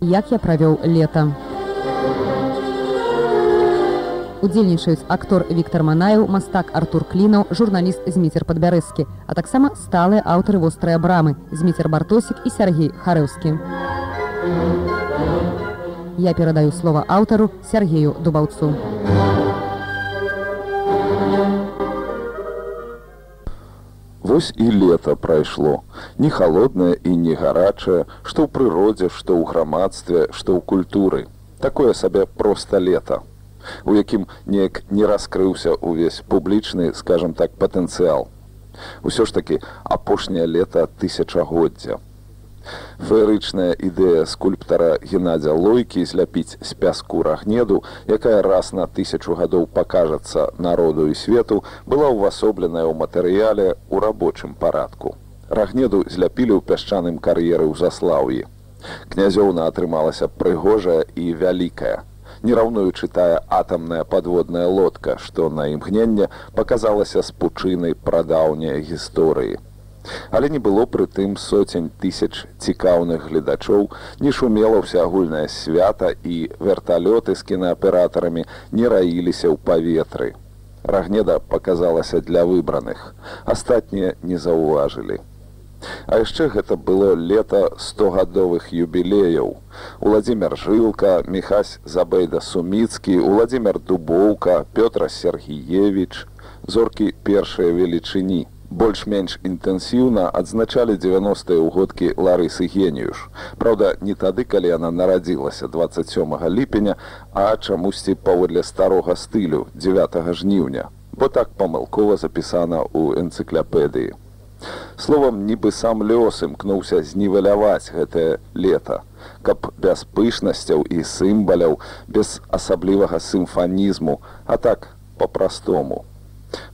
як я правёў лета удзельнічаюць актор Віктор Манаев, мастак Артур Клінаў, журналіст Зміцер Падбярэзскі, а таксама сталыя аўтары вострыя брамы, Зміцер Бартосік і Сергей Харэўскі. Я перадаю слова аўтару Сергею Дубаўцу. Вось і лета прайшло, не холоднае і не гарачае, што ў прыродзе, што ў грамадстве, што ў культуры. Такое сабе проста лета у якім неяк не раскрыўся ўвесь публічны скажем так патэнцыял. Усё ж такі апошняе лета тысячагоддзя феерычная ідэя скульптара геннадзя лойкі зляпіць з пяску рагнеду якая раз на тысячу гадоў пакажацца народу і свету была ўвасобленая ў матэрыяле ў рабочым парадку. Рагнеду зляпілі ў пясчаным кар'еры ў заслаўі. Князёўна атрымалася прыгожая і вялікая. Нераўнуючы тая атамная падводная лодка, што на імгненне паказалася спучынай прадаўняй гісторыі. Але не было пры тым соцень тысяч цікаўных гледачоў, не шумела ўсеагульнае свята і верталёты з кінааператарамі не раіліся ў паветры. Рагнеда паказалася для выбраных. Астатнія не заўважылі. А яшчэ гэта было лета стогадовых юбілеяў. Уладзімир Жылка, Михась Забейда Суміцкі, Уладзімир Дубоўка, Пётра Сергеевич, зоркі першыя велічыні. Больш-менш інтэнсіўна адзначалі 90-е ўгодкі Ларысы Геніюш. Праўда, не тады, калі яна нарадзілася 27 ліпеня, а чамусьці паводле старога стылю 9 жніўня, бо так памылкова запісана ў энцыкляпедыі. Словам, нібы сам лёс імкнуўся знівеляваць гэтае лета, каб без пышнасцяў і сімбаляў, без асаблівага сімфанізму, а так па-простому.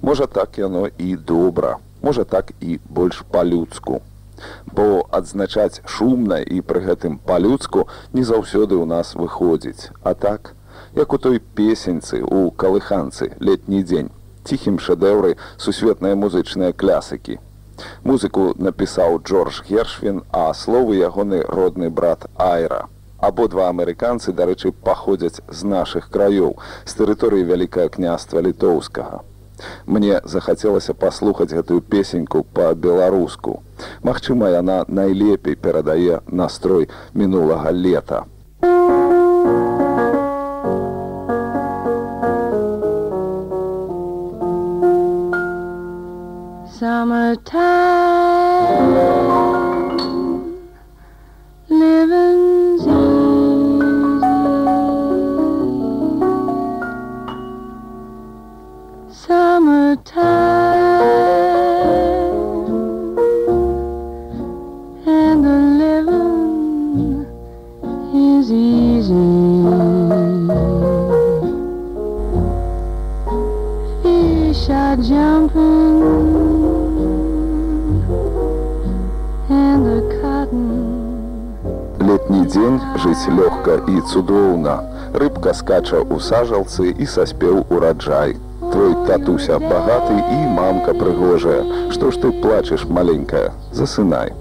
Можа так яно і добра, можа так і больш па-людску. Бо адзначаць шумна і пры гэтым па-людску не заўсёды ў нас выходзіць, а так, як у той песеньцы у калыханцы летні дзень, ціхім шэдэўры сусветныя музычныя клясыкі, Музыку напісаў Джордж Гершвін, а словы ягоны родны брат Айра. Абодва амерыканцы, дарэчы, паходзяць з нашых краёў, з тэрыторыі вялікае княства літоўскага. Мне захацелася паслухаць гэтую песеньку па-беларуску. Магчыма, яна найлепей перадае настрой мінулага лета. summertime цудоўна. Рыбка скача ў сажалцы і саспеў ураджай. Твой татуся багаты і мамка прыгожая. Што ж ты плачаш маленькая, засынай.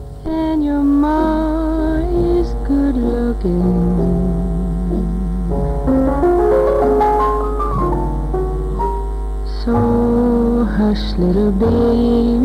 So hush little baby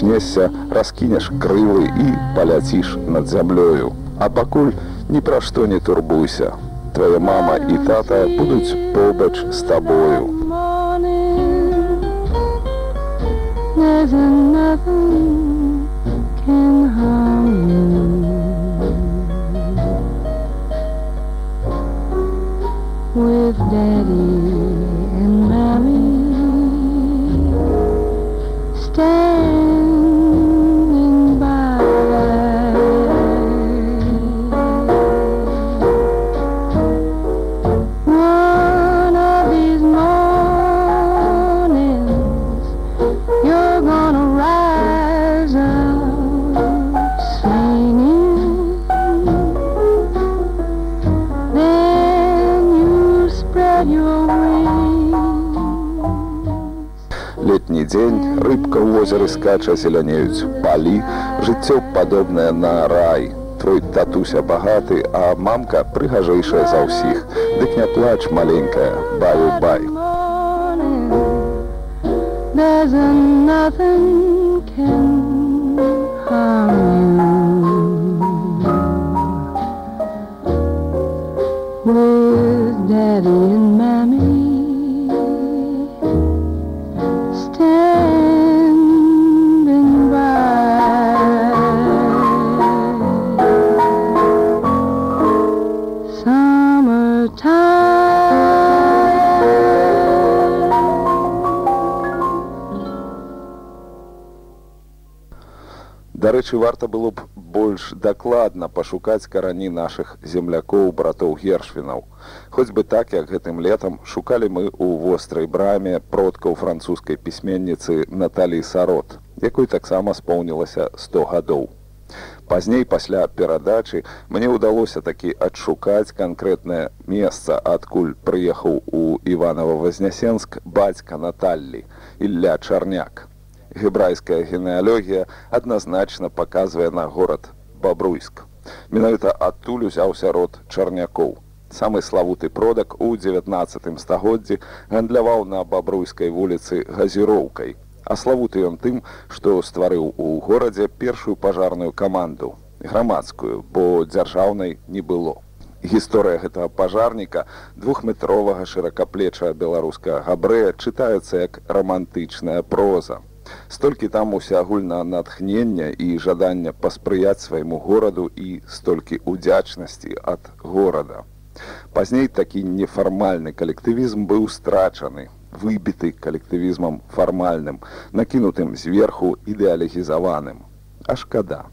прачнешся, раскінеш крылы і паляціш над зямлёю. А пакуль ні пра што не турбуйся. Твая мама і тата будуць побач з табою. There's nothing can harm you. With daddy бліскача зелянеюць палі, жыццё падобнае на рай. Твой татуся багаты, а мамка прыгажэйшая за ўсіх. Дык не плач маленькая, баю бай. There's nothing can Дарэчы, варта было б больш дакладна пашукаць карані нашых землякоў братоў гершвінаў. Хоць бы так, як гэтым летам шукалі мы ў вострай браме продкаў французскай пісьменніцы Наталі Сарот, якой таксама споўнілася 100 гадоў. Пазней пасля перадачы мне ўдалося такі адшукаць канкрэтнае месца, адкуль прыехаў у Іванова-Вазнясенск бацька Наталлі Ілля Чарняк. Гебрайская генеалогія адназначна паказвае на горад Бабруйск. Менавіта адтуль узяўся род чарнякоў. Самы славуты продак у 19 стагоддзі гандляваў на бабруйскай вуліцы газіроўкай. А славуты ён тым, што стварыў у горадзе першую пажарную каманду, грамадскую, бо дзяржаўнай не было. Гісторыя гэтага пажарніка двухметровага шыракаплеча беларускага габрэя чытаецца як рамантычная проза. Столькі там усеагульна натхнення і жадання паспрыяць свайму гораду і столькі ўдзячнасці ад горада. Пазней такі нефармальны калектывізм быў страчаны, выбіты калектывізмам фармальным, накінутым зверху ідэалегізаваным. А шкада.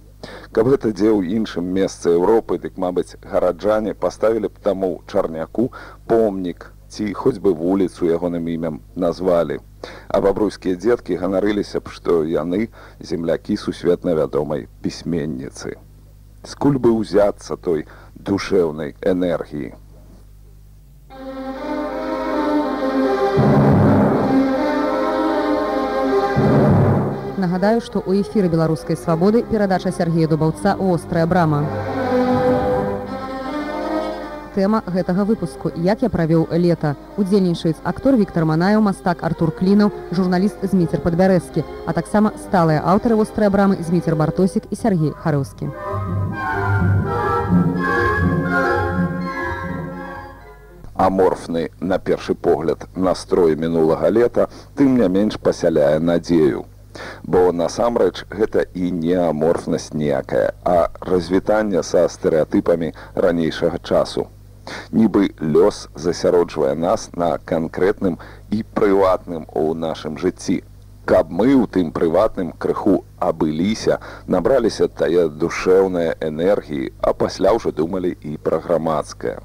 Каб гэта дзе ў іншым месцы Еўропы, дык мабыць, гараджане паставілі б таму чарняку помнік ці хоць бы вуліцу ягоным імем назвалі. А бабруйскія дзеткі ганарыліся б, што яны землякі сусветна вядомай пісьменніцы. Скуль бы ўзяцца той душэўнай энергіі. Нагадаю, што ў эфіры беларускай свабоды перадача Сергея Дубаўца «Острая брама». Тэма гэтага выпуску як я правёў лета удзельнічаюць актор Віктор Манаю, мастак Артур Клінаў, журналіст Зміцер Падбярэзкі, а таксама сталыя аўтары вострыя брамы Зміцер Бартосік і Сергей Харэўскі. Аморфны, на першы погляд, настрой мінулага лета, тым не менш пасяляе надзею. Бо насамрэч гэта і не аморфнасць ніякая, а развітанне са стэеатыпамі ранейшага часу. Нібы лёс засяроджвае нас на канкрэтным і прыватным у нашым жыцці. Каб мы ў тым прыватным крыху абыліся, набраліся тая душэўныя энергіі, а пасля ўжо думалі і пра грамадскае.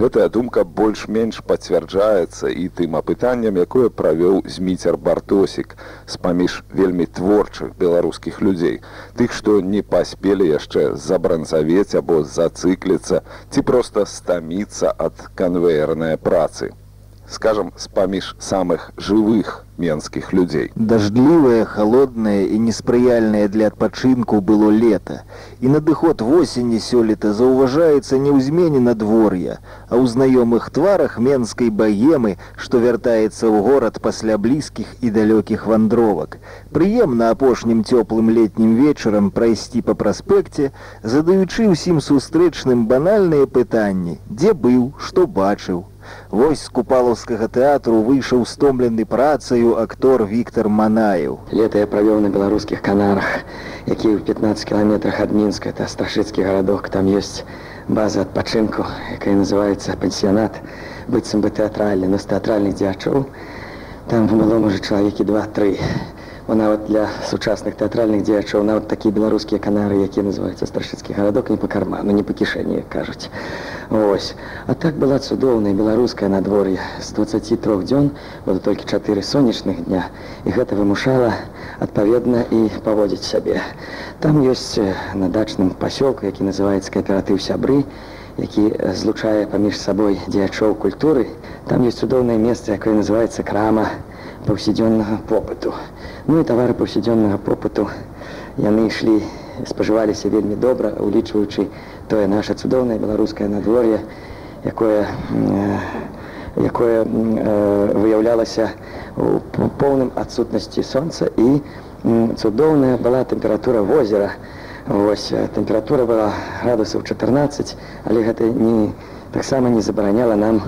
Гэтая думка больш-менш пацвярджаецца і тым апытаннем, якое правёў зміцер бартосік з-паміж вельмі творчых беларускіх людзей, тых, што не паспелі яшчэ забранзавець або зацыкліцца ці проста стаміцца ад канвеернай працы. Скажам, з-паміж самых жывых менскіх людзей. Дажджлівае, халоднае і неспрыяльнае для адпачынку было лета. І надыход восені сёлета заўважаецца не ў змене надвор'я, а ў знаёмых тварах менскай багемы, што вяртаецца ў горад пасля блізкіх і далёкіх вандровак. Прыемна апошнім цёплым летнім вечарам прайсці па праспекце, задаючы ўсім сустрэчным банальныя пытанні, дзе быў, што бачыў. Вось з купалаўскага тэатру выйшаў стомлены працаю актор Віктор Манаев. Лета я правёў на беларускіх канарах, які ў 15 кіламетрах ад мінска это страшыцкі гарадок, там ёсць база адпачынку, якая называецца пансіянат, быццам бы тэатральны, но з тэатральных дзячоў. Там было можа чалавекі два-тры. Бо нават для сучасных тэатральных дзеячоў нават такія беларускія канары, якія называюцца страшыцкі гарадок не па карману, не па кішэні, кажуць. Вось. А так была цудоўная беларуская надвор'е. З 23 дзён было толькі чатыры сонечных дня і гэта вымушала адпаведна і паводзіць сябе. Там ёсць на дачным пасёлку, які называецца кааператыў сябры, які э, злучае паміж сабой дзеячоў культуры. Там ёсць цудоўнае месца, якое называецца крама паўсядзённага попыту. Ну і тавары паўсядзённага попыту яны ішлі спажываліся вельмі добра, улічваючы тое наша цудоўнае беларускае надвор'е, якое, якое выяўлялася у поўным адсутнасці сонца і цудоўная была тэмпература возера. Вось тэмпература была градусаў 14, але гэта не, таксама не забараняла нам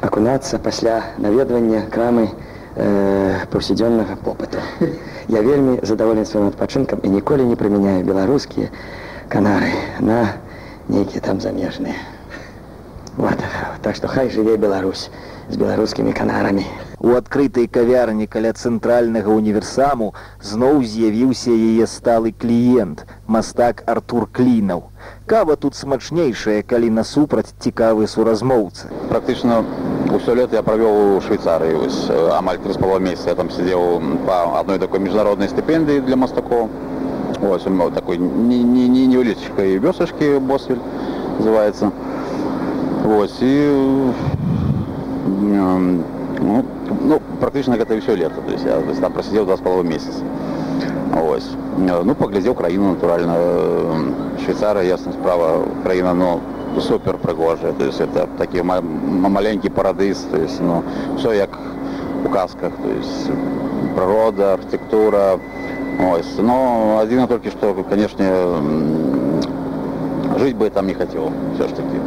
акунацца пасля наведвання крамы э, паўсядзённага попыту. Я вельмі задаволен сваім адпачынкам і ніколі не прымяняю беларускія канары на нейкія там замежныя. Вот. Так што хай жыве Беларусь з беларускімі канарамі. У адкрытай кавярні каля цэнтральнага універсаму зноў з'явіўся яе сталы кліент, мастак Артур Клінаў. Кава тут смачнейшая, калі насупраць цікавы суразмоўцы. Практычна ўсё лет я правёў у Швейцарыі вось амаль тры з пала месяца я там сидзеў па адной такой міжнароднай стыпендыі для мастакоў. Ось, такой невялічкай вёсачкі босвель называется. Вось і ну, ну практычна гэта ўсё лета то есть я то есть, там прасидзеў два з паловы месяц ось ну паглядзеў краіну натуральна швейцара ясна справа краіна но ну, супер прыгожая то есть это такі маленькі парадыс то есть ну все як у казках то есть прырода архітектура ось. Но адзіна толькі што канешне жыць бы там не хацеў все ж таки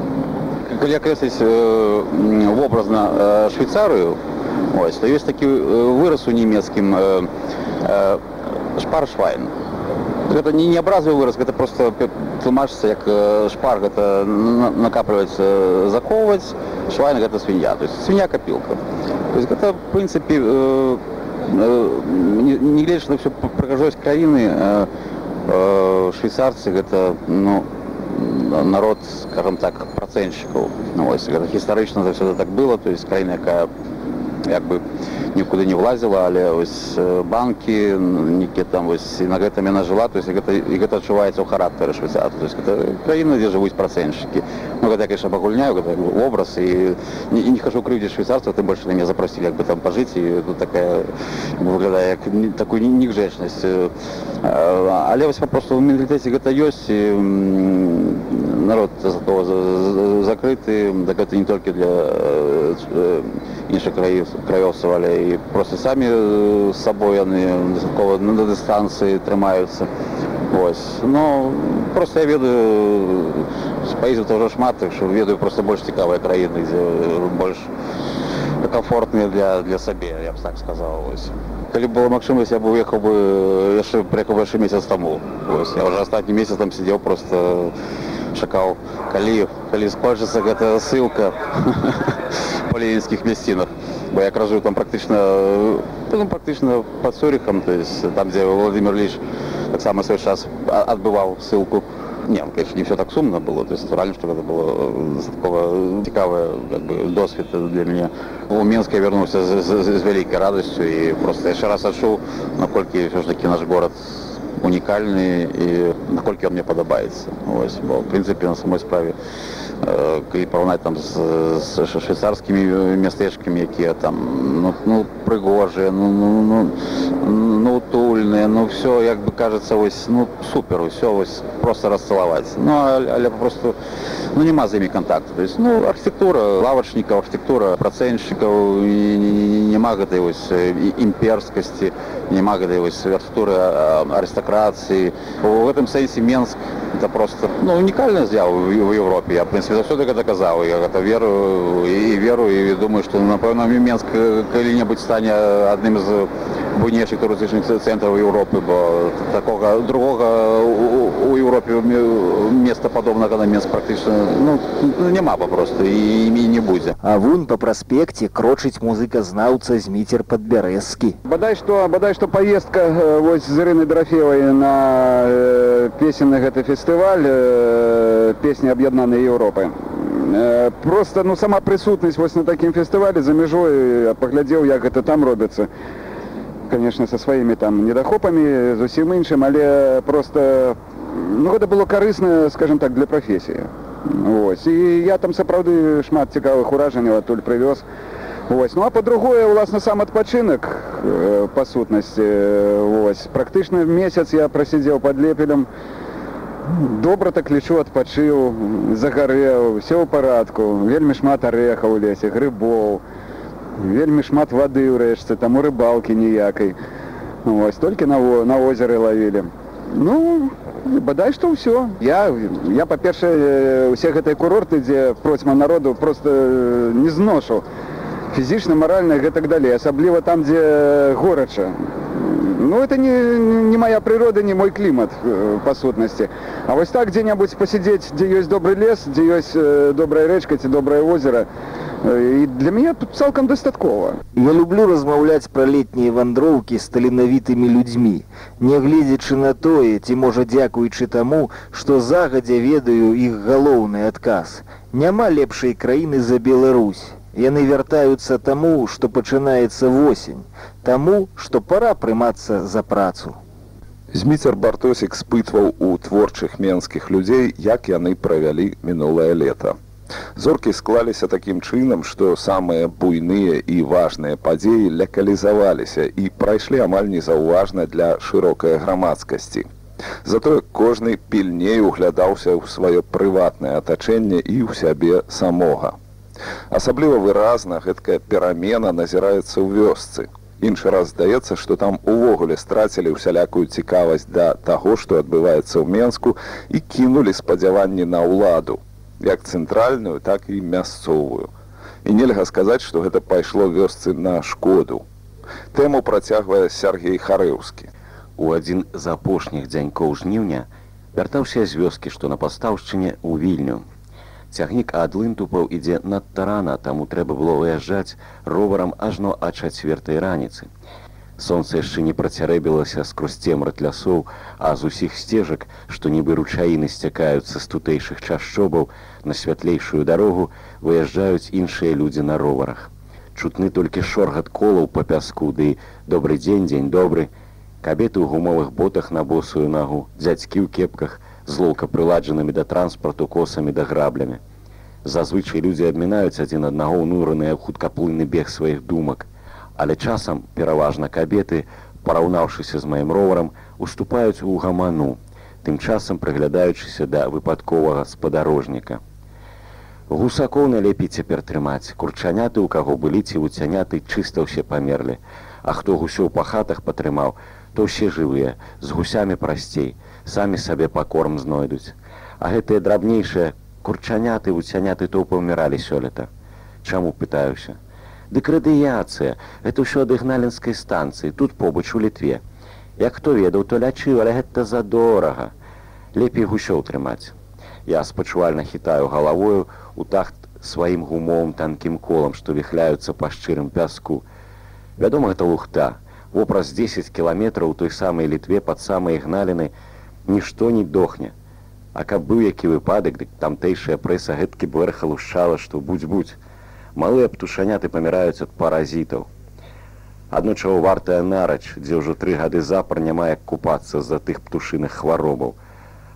калі акрэсліць э, вобразна э, швейцарыю ось то ёсць такі э, выраз у нямецкім э, э, шпаршвайн гэта не неабразовы выраз гэта просто тлумачыцца як э, шпар гэта накапливаецца заковваць швайн гэта свінья то есть свінья капілка то есть гэта в прынцыпе э, э, не гледзяч на всю прыгажосць краіны э, э, швейцарцы гэта ну народ скажем так працэншчыкаў ну, гістарычна заўсёды так было то есть краіна якая як бы нікуды не влазіла але ось банкі некі там вось на гэтым яна жыла то есть гэта і гэта адчуваецца ў характары швейцар то есть краіна дзе жывуць працэншчыкі ну гэта конечно пагульняю гэта образ і не, не хожу крыўдзе швейцарства ты больше на меня запросили як бы там пажыць і тут такая выглядае як такую нігжэчнасць але вось папросту у менталітэце гэта ёсць і народ закрыты так гэта не толькі для іншых краін краёўцаў але і просто самі з сабой яны дастаткова на дыстанцыі трымаюцца ось но просто я ведаю спаізу тоже шмат так що ведаю просто больш цікавыя краіны дзе больш комфортныя для для сабе я б так сказал. Ось была магчымасць я бы уехаў бы яшчэ прыехаў яшчэ месяц таму ось. Я уже астатні месяц там сидзеў просто чакаў калі калі скончыцца гэта ссылка по ленінскіх мясцінах бо я кажу там практычна ну, практычна под цюрихам то есть там дзе владимир ліч таксама свой час адбываў ссылку. Не ну, конечно не все так сумна было то есть что гэта было дастаткова цікавая как бы досвед для мяне у менска я вярнуўся з, з, з, з вялікай радасцю і просто яшчэ раз адчуў наколькі все ж таки наш город унікальны і наколькі он мне падабаецца ось бо в прынцыпе на самой справе калі параўнаць там з, з швейцарскімі мястэчкамі якія там ну, ну прыгожыя ну, ну, ну, ну утульныя ну все як бы кажется вось ну супер усё вось просто расцалаваць ну але, але попросту ну няма з імі контакт то есть ну архітектура лавачнікаў архітектура працэншчыкаў няма гэтай вось імперскасці няма гэтай вось архітектуры арыстакрацыі у гэтым сэнсе менск это просто ну унікальная з'ява в Европе я прынцыпе заўсёды гэта казаў я гэта веру і веру і думаю што напэўна менск калі-небудзь стане адным з буйнейшых турыстычных цэнтраў Еўропы бо такога другога у Еўропе места падобнага на менск практычна ну, няма папросту і імі не будзе. А вунь па праспекце крочыць музыказнаўца зміцер падбярэзкі бадай што бадай што паездка вось з ірыны драфевай на песенны гэты фестываль песні аб'яднанай Еўропы э, просто ну сама прысутнасць вось на такім фестывалі за мяжой паглядзеў як гэта там робіцца конечно со сваімі там недахопамі зусім іншым але просто ну гэта было карысна скажем так для прафесіі ось і я там сапраўды шмат цікавых уражанняў адтуль прывёз. Ось ну а по-другое уласна сам адпачынак э, па сутнасці вось. Практычна месяц я прасядзеў под лепелем добра так лічу адпачыў загарэў все ў парадку вельмі шмат арэхаў у лесе грыбоў вельмі шмат вады ў рэшце таму рыбалкі ніякай. Вось толькі на на озеры лавілі. Ну бадай што ўсё. Я я па-першае усе гэтыя курорты дзе процьма народу просто не зношу. Фізічна маральна гэтак далей асабліва там дзе горача. Ну это не не моя прырода не мой клімат па сутнасці. А вось так дзе-небудзь пасядзець дзе ёсць добры лес дзе ёсць добрая рэчка ці добрае озера і для мяне тут цалкам дастаткова Я люблю размаўляць пра летнія вандроўкі з таленавітымі людзьмі, нягледзячы на тое, ці можа дзякуючы таму, што загадзя ведаю іх галоўны адказ. Няма лепшай краіны за Беларусь. Яны вяртаюцца таму, што пачынаецца восень, таму, што пара прымацца за працу. Зміцер Бартосік спытваў у творчых менскіх людзей, як яны правялі мінулае лета. Зоркі склаліся такім чынам, што самыя буйныя і важныя падзеі лякалізаваліся і прайшлі амаль незаўважна для шырокай грамадскасці. Затое кожны пільней углядаўся ў сваё прыватнае атачэнне і ў сябе самога. Асабліва выразна гэткая перамена назіраецца ў вёсцы. Іншы раз здаецца, што там увогуле страцілі ўсялякую цікавасць да таго, што адбываецца ў Менску і кінулі спадзяванні на ўладу як цэнтральную так і мясцовую. І нельга сказаць што гэта пайшло вёсцы на шкоду. Тэму працягвае сергей харэўскі. У адзін з апошніх дзянькоў жніўня вяртаўся з вёскі што на пастаўшчыне ў вільню. Цягнік ад лынтупаў ідзе над тарана таму трэба было выязджаць роварам ажно а чацвертай раніцы Сонца яшчэ не працярэбілася скрозь цемрат лясоў, а з усіх сцежак, што нібы ручаіны сцякаюцца з тутэйшых чашчобаў, на святлейшую дарогу выязджаюць іншыя людзі на роварах. Чутны толькі шоргат колаў па пяску, ды добры дзень дзень добры. Кабеты ў гумовых ботах на босую нагу, дзядзькі ў кепках, злоўка прыладжанымі да транспарту косамі да граблямі. Зазвычай людзі адмінаюць адзін аднаго ўнураныя хуткаплыны бег сваіх думак але часам пераважна кабеты, параўнаўшыся з маім роварам, уступаюць у гаману, тым часам прыглядаючыся да выпадковага спадарожніка. Гусакоў налепей цяпер трымаць, курчаняты, у каго былі ці уцяняты чыста ўсе памерлі, А хто гусё па хатах патрымаў, то ўсе жывыя, з гусямі прасцей, самі сабе пакорм знойдуць. А гэтыя драбнейшыя курчаняты, уцяняты то паўміралі сёлета. Чаму пытаюся? Дык радыяцыя, это ўсё ад ігналінскай станцыі, тут побач у літве. Як хто ведаў, то лячыў, але гэта задорага. Лепей гусёў трымаць. Я спачувальна хітаю галавою у тахт сваім гумовым танкім колам, што віхляюцца па шчырым пяску. Вядома, гэта лухта. Вопраз 10 кіламетраў той самай літве пад самай гналіны нішто не дохне. А каб быў які выпадак, дык тамтэйшая прэса гэткі бэрха лушчала, што будь-будь малыя птушаняты паміраюць ад паразітаў. Адно чаго вартая нарач, дзе ўжо тры гады запар няма як купацца з-за тых птушыных хваробаў.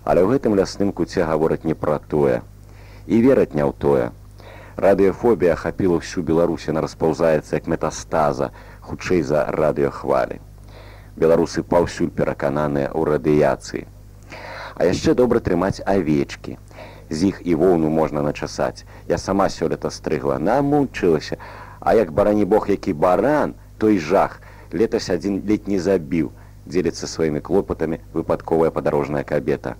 Але ў гэтым лясным куце гавораць не пра тое. І вераць не ў тое. Радыёфобія ахапіла ўсю Беларусі на распаўзаецца як метастаза, хутчэй за радыёхвалі. Беларусы паўсюль перакананыя ў радыяцыі. А яшчэ добра трымаць авечкі з іх і воўну можна начасаць. Я сама сёлета стрыгла, намучылася. А як барані Бог, які баран, той жах, летась адзін ледь не забіў, дзеліцца сваімі клопатамі выпадковая падарожная кабета.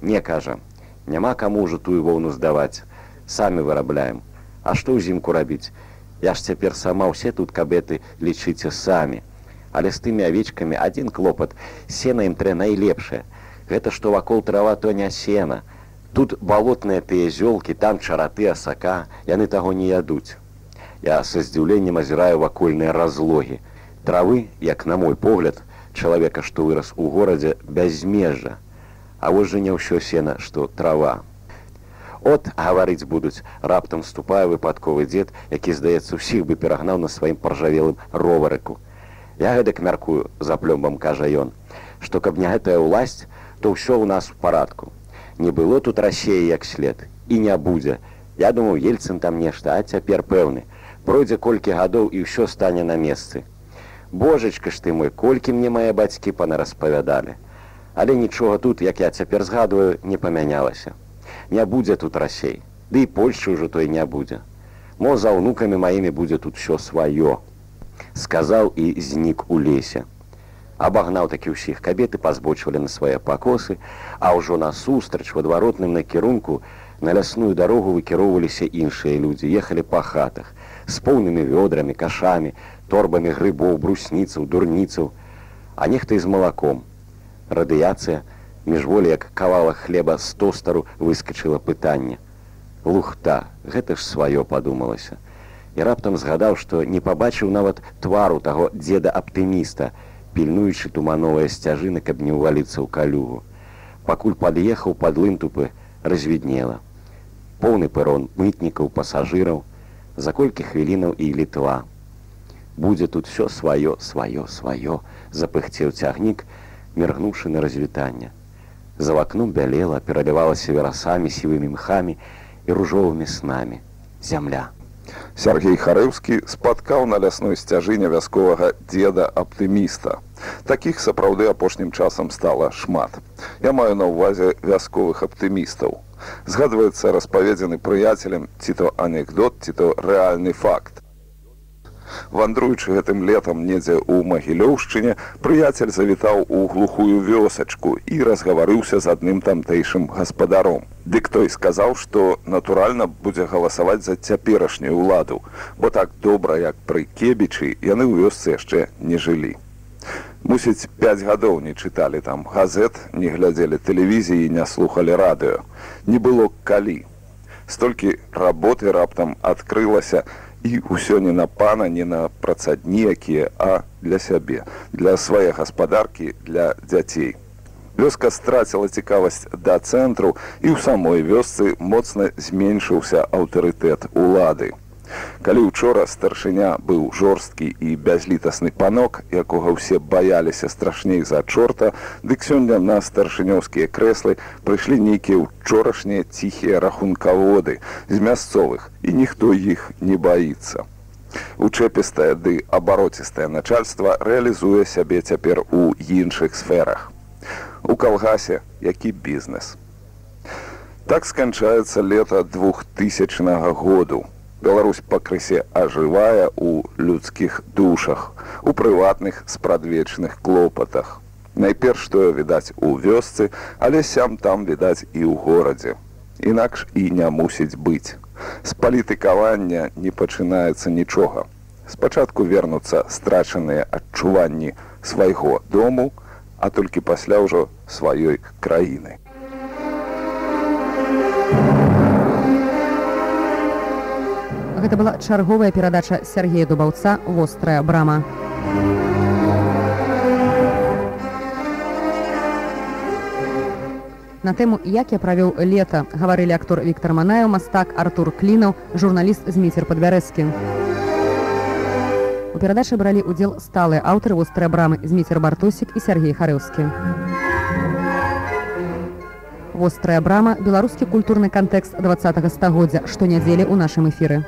Не кажа, няма каму ўжо тую воўну здаваць. Самі вырабляем. А што ўзімку рабіць? Я ж цяпер сама ўсе тут кабеты лічыце самі. Але з тымі авечкамі адзін клопат, сена ім трэ найлепшае. Гэта што вакол трава то не сена, Тут балотныя тыя зёлкі, там чараты асака, яны таго не ядуць. Я са здзіўленнем азіраю вакольныя разлогі. Травы, як на мой погляд, чалавека, што вырас у горадзе бязмежжа. А вось жа не ўсё сена, што трава. От гаварыць будуць, раптам ступае выпадковы дзед, які, здаецца, усіх бы перагнаў на сваім паржавелым роварыку. Я гэтак мяркую, за плёмбам кажа ён, што каб не гэтая ўласць, то ўсё ў нас у парадку не было тут рассеі як след і не будзе я думаў ельцын там нешта а цяпер пэўны пройдзе колькі гадоў і ўсё стане на месцы Божачка ж ты мой, колькі мне мае бацькі панарасспавядалі. Але нічога тут, як я цяпер згадваю, не памянялася. Не будзе тут расей, Ды і Польшчы ўжо той не будзе. Мо за ўнукамі маімі будзе тут усё сваё. Сказаў і знік у лесе. Абагнаў такі ўсіх кабеты пазбочвалі на свае пакосы, а ўжо насустрач в адваротным накірунку на лясную дарогу выкіроўваліся іншыя людзі, ехалі па хатах, з поўнымі вёдрамі, кашамі, торбамі грыбоў, брусніцаў, дурніцаў, а нехта і з малаком. Радыяцыя, міжволі як кавала хлеба з тостару выскачыла пытанне. Лухта, гэта ж сваё падумалася. І раптам згадаў, што не пабачыў нават твару таго дзеда аптыміста, пільнуючы тумановыя сцяжыны, каб не ўваліцца ў калюгу. Пакуль пад'ехаў пад лынтупы, развіднела. Поўны пэрон мытнікаў, пасажыраў, за колькі хвілінаў і літва. Будзе тут все сваё, сваё, сваё, запыхцеў цягнік, міргнуўшы на развітанне. За вакном бялела, пералівалася верасамі сівымі мхамі і ружовымі снамі. Зямля. Сергей Харэўскі спаткаў на лясной сцяжыне вясковага дзеда аптыміста. Такіх сапраўды апошнім часам стала шмат. Я маю на ўвазе вясковых аптымістаў. Згадваецца распаведзены прыяцелем ці то анекдот, ці то рэальны факт. Вандруючы гэтым летам недзе ў магілёўшчыне, прыяцель завітаў у глухую вёсачку і разгаварыўся з адным тамтэйшым гаспадаром. Дык той сказаў, што натуральна будзе галасаваць за цяперашнюю ўладу, бо так добра, як пры кебічы яны ў вёсцы яшчэ не жылі. Мусіць, 5 гадоў не чыталі там газет, не глядзелі тэлевізіі, не слухали радыё. Не было калі. Столькі работы раптам адкрылася, і ўсё не на пана не на працадні якія а для сябе для свае гаспадаркі для дзяцей. Вёска страціла цікавасць да цэнтру і ў самой вёсцы моцна зменшыўся аўтарытэт улады Калі учора старшыня быў жорсткі і бязлітасны панок, якога ўсе баяліся страшней за чорта, дык сёння на старшынёўскія крэслы прыйшлі нейкія учорашнія ціхія рахункаводы з мясцовых і ніхто іх не баіцца. Учэпістае ды абароцістае начальства рэалізуе сябе цяпер у іншых сферах. У калгасе які бізнес. Так сканчаецца лета двухтысячнага году. Беларусь пакрысе ажывая ў людскіх душах, у прыватных спрадвечных клопатах. Найперш тое відаць у вёсцы, але сям там відаць і ў горадзе. Інакш і не мусіць быць. З палітыкавання не пачынаецца нічога. Спачатку вернуцца страчаныя адчуванні свайго дому, а толькі пасля ўжо сваёй краіны. Гэта была чарговая перадача Сергея Дубаўца вострая брама. На тэму, як я правёў лета, гаварылі актор Віктор Манаю, мастак Артур Клінаў, журналіст Зміцер Падбярэскі. У перадачы бралі ўдзел сталыя аўтары вострыя брамы Зміцер Бартосік і Сергей Харэўскі. Вострая брама беларускі культурны кантэкст два стагоддзя, што нядзелі ў нашым эфіры.